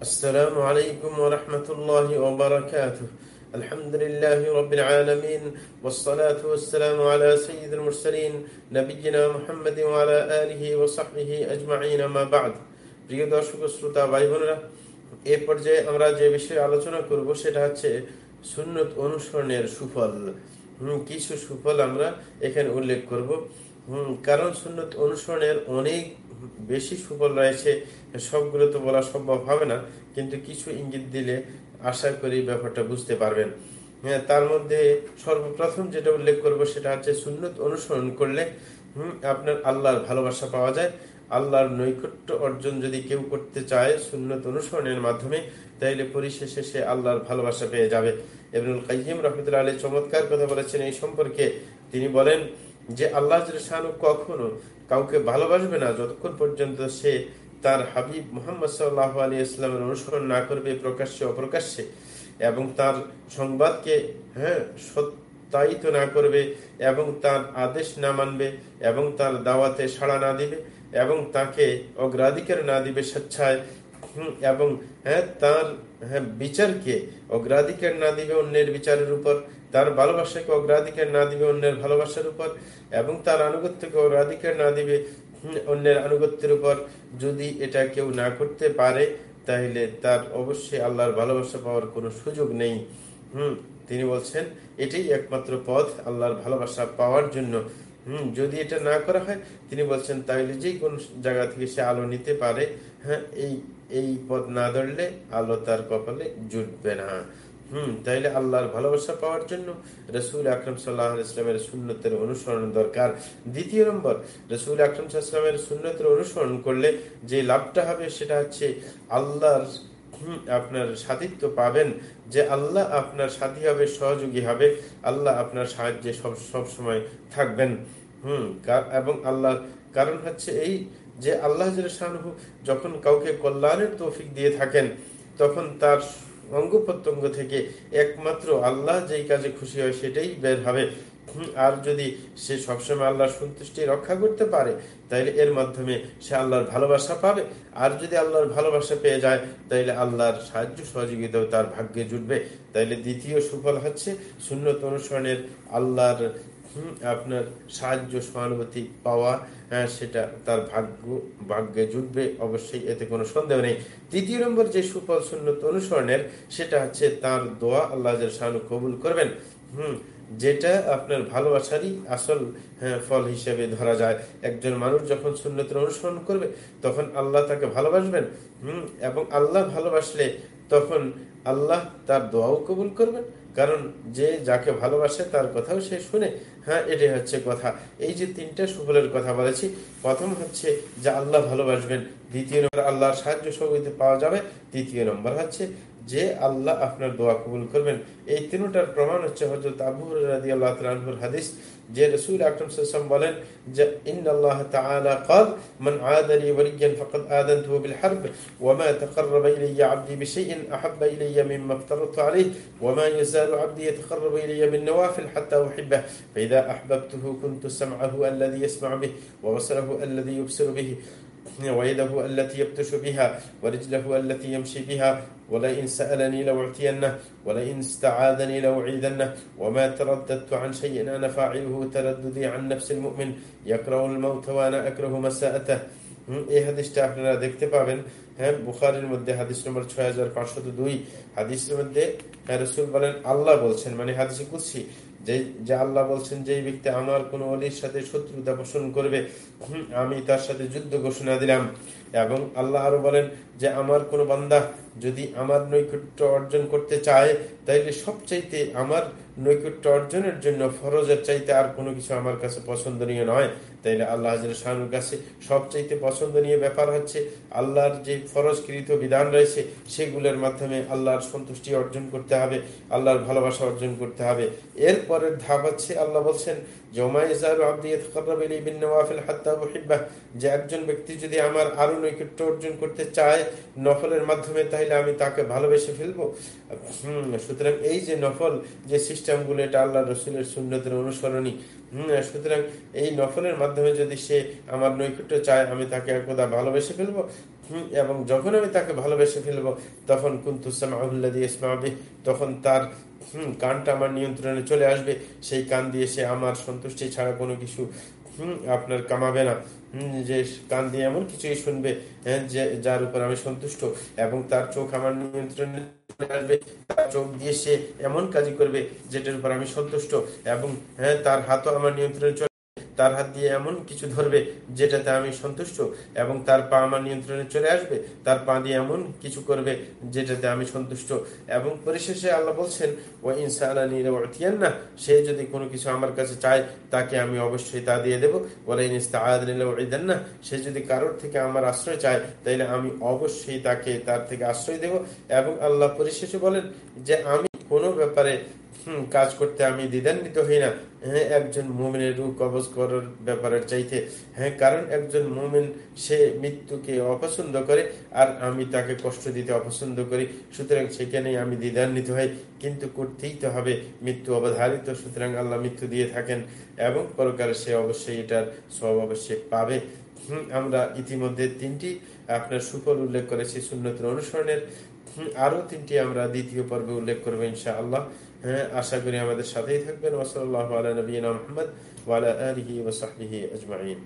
السلام عليكم ورحمة الله وبركاته الحمد لله رب العالمين والصلاة والسلام على سيد المرسلين نبينا محمد وعلى آله وصحبه أجمعين ما بعد প্রিয় দর্শক শ্রোতা ভাই বোনেরা এ পর্যায়ে আমরা যে বিষয়ে আলোচনা করব সেটা হচ্ছে সুন্নত অনুসরণের সুফল হুম, কিছু সুফল আমরা এখানে উল্লেখ করব হুম, কারণ সুন্নত অনুসরণের অনেক বেশি সুফল রয়েছে, সবগুলো তো বলা সম্ভব হবে না, কিন্তু কিছু ইঙ্গিত দিলে আশা করি ব্যাপারটা বুঝতে পারবেন। হ্যাঁ তার মধ্যে সর্বপ্রথম যেটা উল্লেখ করব সেটা হচ্ছে সুন্নত অনুসরণ করলে আপনার আল্লাহর ভালোবাসা পাওয়া যায়। আল্লাহর নৈকট্য অর্জন যদি কেউ করতে চায় সুন্নত অনুসরণের মাধ্যমে, তাইলে পরিশেষে সে আল্লাহর ভালোবাসা পেয়ে যাবে। এবনুল কাইম রহমতুল্লাহ আলী চমৎকার কথা বলেছেন এই সম্পর্কে। তিনি বলেন যে আল্লাহ কখনো কাউকে ভালোবাসবে না, যতক্ষণ পর্যন্ত সে তার হাবিব মোহাম্মদ সাল্লাহ আলী ইসলামের অনুসরণ না করবে প্রকাশ্যে অপ্রকাশ্যে এবং তার সংবাদকে হ্যাঁ সত্যায়িত না করবে এবং তার আদেশ না মানবে এবং তার দাওয়াতে সাড়া না দিবে এবং তাকে অগ্রাধিকার না দিবে স্বেচ্ছায় এবং হ্যাঁ তার হ্যাঁ বিচারকে অগ্রাধিকার না দিবে অন্যের বিচারের উপর তার ভালোবাসাকে অগ্রাধিকার না দিবে অন্যের ভালোবাসার উপর, এবং তার আনুগত্যকে অগ্রাধিকার না দিবে অন্যের আনুগত্যের উপর। যদি এটা কেউ না করতে পারে, তাহলে তার অবশ্যই আল্লাহর ভালোবাসা পাওয়ার কোনো সুযোগ নেই। হুম, তিনি বলছেন, এটাই একমাত্র পথ আল্লাহর ভালোবাসা পাওয়ার জন্য। হুম, যদি এটা না করা হয়, তিনি বলছেন, তাহলে যে কোন জায়গা থেকে সে আলো নিতে পারে হ্যাঁ এই এই পথ না ধরলে আলো তার কপালে জুটবে না। হুম, তাইলে আল্লাহর ভালোবাসা পাওয়ার জন্য রসুল আকরম সাল্লাহ ইসলামের সুন্নতের অনুসরণ দরকার। দ্বিতীয় নম্বর, রসুল আকরম সাল্লামের সুন্নতের অনুসরণ করলে যে লাভটা হবে সেটা হচ্ছে আল্লাহর আপনার সাথিত্ব পাবেন, যে আল্লাহ আপনার সাথী হবে, সহযোগী হবে, আল্লাহ আপনার সাহায্যে সব সব সময় থাকবেন। হুম এবং আল্লাহ কারণ হচ্ছে এই যে আল্লাহ যখন কাউকে কল্যাণের তৌফিক দিয়ে থাকেন, তখন তার অঙ্গ প্রত্যঙ্গ থেকে একমাত্র আল্লাহ যেই কাজে খুশি হয় সেটাই বের হবে। আর যদি সে সবসময় আল্লাহর সন্তুষ্টি রক্ষা করতে পারে, তাইলে এর মাধ্যমে সে আল্লাহর ভালোবাসা পাবে। আর যদি আল্লাহর ভালোবাসা পেয়ে যায়, তাইলে আল্লাহর সাহায্য সহযোগিতাও তার ভাগ্যে জুটবে। তাইলে দ্বিতীয় সুফল হচ্ছে শূন্যত অনুসরণের আল্লাহর আপনার সাহায্য সহানুভূতি পাওয়া হ্যাঁ, সেটা তার ভাগ্য ভাগ্যে জুটবে অবশ্যই এতে কোনো সন্দেহ নেই। তৃতীয় নম্বর যে সুফল সুন্নত অনুসরণের সেটা হচ্ছে তার দোয়া আল্লাহ শাহানু কবুল করবেন। হুম যেটা আপনার ভালোবাসারই আসল হ্যাঁ, ফল হিসেবে ধরা যায়। একজন মানুষ যখন সুন্নতের অনুসরণ করবে তখন আল্লাহ তাকে ভালোবাসবেন। হুম এবং আল্লাহ ভালোবাসলে তখন আল্লাহ তার দোয়াও কবুল করবেন। কারণ যে যাকে ভালোবাসে তার কথাও সে শুনে হ্যাঁ এটাই হচ্ছে কথা এই যে তিনটা সুফলের কথা বলেছি প্রথম হচ্ছে যে আল্লাহ ভালোবাসবেন দ্বিতীয় নম্বর আল্লাহর সাহায্য সহযোগিতা পাওয়া যাবে তৃতীয় নম্বর হচ্ছে যে আল্লাহ আপনার দোয়া কবুল করবেন এই তিনটার প্রমাণ হচ্ছে হজরত আবু রাদি আল্লাহ তালুর হাদিস যে রসুল আকরম সাল্লাম বলেন যে ইন আল্লাহ তাআলা قال من عاد لي وليا فقد آذنته بالحرب وما تقرب إلي عبدي بشيء أحب إلي مما افترضت عليه وما يزال عبدي يتقرب إلي بالنوافل حتى أحبه. فإذا أحببته كنت سمعه الذي يسمع به وبصره الذي يبصر به ويده التي يبطش بها ورجله التي يمشي بها. ولئن سألني لأعطينه ولئن استعاذني لأعيذنه. وما ترددت عن شيء أنا فاعله ترددي عن نفس المؤمن. يكره الموت وأنا أكره مساءته. এই হাদিসটা আপনারা দেখতে পাবেন। হ্যাঁ বুখারের মধ্যে হাদিস নম্বর ছয় হাজার পাঁচশত দুই। হাদিসের মধ্যে হ্যাঁ, রসুল বলেন আল্লাহ বলছেন মানে হাদিসে কুচ্ছি যে যে আল্লাহ বলছেন যে ব্যক্তি আমার কোন অলির সাথে শত্রুতা পোষণ করবে আমি তার সাথে যুদ্ধ ঘোষণা দিলাম। এবং আল্লাহ আরও বলেন যে, আমার কোন বান্দা যদি আমার নৈকট্য অর্জন করতে চায়, তাইলে সবচাইতে আমার নৈকট্য অর্জনের জন্য ফরজের চাইতে আর কোনো কিছু আমার কাছে পছন্দনীয় নয়। তাইলে আল্লাহ শাহানুর কাছে সবচাইতে পছন্দনীয় ব্যাপার হচ্ছে, আল্লাহর যে ফরজকৃত বিধান রয়েছে, সেগুলোর মাধ্যমে আল্লাহর সন্তুষ্টি অর্জন করতে হবে, আল্লাহর ভালোবাসা অর্জন করতে হবে। এরপরের ধাপ আছে আল্লাহ বলছেন যে একজন ব্যক্তি যদি আমার আরও নৈকট্য অর্জন করতে চায় নফলের মাধ্যমে, তাহলে আমি তাকে ভালোবেসে ফেলব। সুতরাং এই যে নফল, যে সিস্টেমগুলো, এটা আল্লাহ রসুলের সুন্নতের অনুসরণী সুতরাং এই নফলের মাধ্যমে যদি সে আমার নৈকট্য চায়, আমি তাকে একদা ভালোবেসে ফেলব। এবং যখন আমি তাকে ভালোবেসে ফেলব তখন কুন্তুসামাহুল্লাদি ইসমাবি তখন তার কানটা আমার নিয়ন্ত্রণে চলে আসবে। সেই কান দিয়ে সে আমার সন্তুষ্টি ছাড়া কোনো কিছু হম আপনার কামাবে না। যে কান দিয়ে এমন কিছুই শুনবে হ্যাঁ, যে যার উপর আমি সন্তুষ্ট এবং তার চোখ আমার নিয়ন্ত্রণে আসবে। তার চোখ দিয়ে সে এমন কাজই করবে যেটার উপর আমি সন্তুষ্ট এবং হ্যাঁ তার হাতও আমার নিয়ন্ত্রণে তার হাত দিয়ে এমন কিছু ধরবে যেটাতে আমি সন্তুষ্ট এবং তার পা আমার নিয়ন্ত্রণে চলে আসবে, তার পা দিয়ে এমন কিছু করবে যেটাতে আমি সন্তুষ্ট। এবং পরিশেষে আল্লাহ বলছেন ও ইনসান না সে যদি কোনো কিছু আমার কাছে চায়, তাকে আমি অবশ্যই তা দিয়ে দেবো। বলে না সে যদি কারোর থেকে আমার আশ্রয় চায়, তাইলে আমি অবশ্যই তাকে তার থেকে আশ্রয় দেব। এবং আল্লাহ পরিশেষে বলেন যে, আমি কোনো ব্যাপারে কাজ করতে আমি দ্বিধান্বিত হই না। হ্যাঁ একজন মুমিনের রূপ কবজ করার ব্যাপারের চাইতে হ্যাঁ কারণ একজন মুমিন সে মৃত্যুকে অপছন্দ করে আর আমি তাকে কষ্ট দিতে অপছন্দ করি, সুতরাং সেখানে আমি দ্বিধান্বিত হই। কিন্তু করতেই তো হবে, মৃত্যু অবধারিত, সুতরাং আল্লাহ মৃত্যু দিয়ে থাকেন এবং পরকারে সে অবশ্যই এটার সব অবশ্যই পাবে। আমরা ইতিমধ্যে তিনটি আপনার সুফল উল্লেখ করেছি, সুন্নতের অনুসরণের। আরও তিনটি আমরা দ্বিতীয় পর্বে উল্লেখ করব ইনশা আল্লাহ হ্যাঁ আশা করি আমাদের সাথেই থাকবেন। ওসল আল্লাহ আলী নবীনা মোহাম্মদ ওয়ালা আলহি ওসাহি আজমাইন।